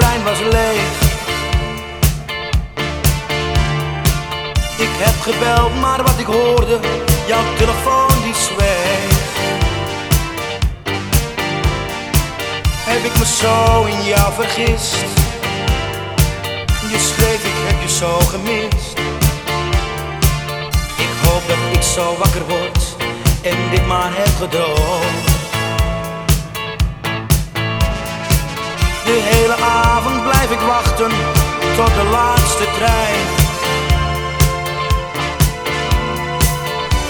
trein was leeg. Ik heb gebeld, maar wat ik hoorde, jouw telefoon die zweeg. Heb ik me zo in jou vergist? Je schreef, ik heb je zo gemist. Ik hoop dat ik zo wakker word en dit maar heb gedroomd. De hele avond ik wachten tot de laatste trein.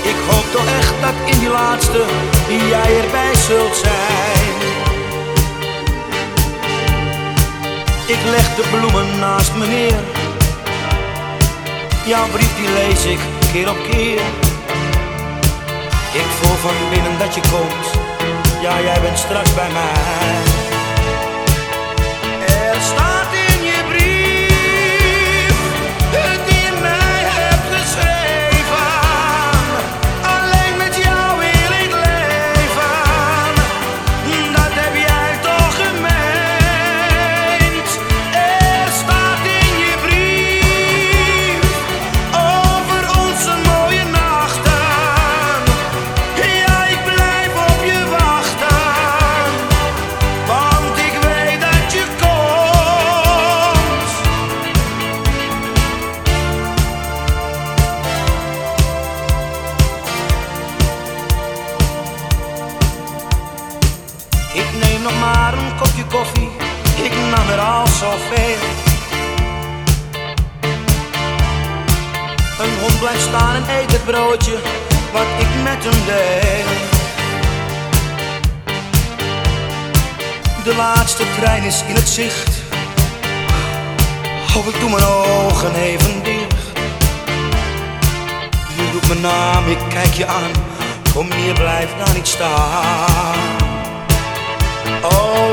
Ik hoop toch echt dat in die laatste jij erbij zult zijn. Ik leg de bloemen naast me neer. Jouw brief die lees ik keer op keer. Ik voel van binnen dat je komt. Ja, jij bent straks bij mij. Er nog maar een kopje koffie. Ik nam er al zoveel. Een hond blijft staan en eet het broodje wat ik met hem deel. De laatste trein is in het zicht. Oh, ik doe mijn ogen even dicht. Je roept mijn naam, ik kijk je aan. Kom hier, blijf daar niet staan. Oh, wat ben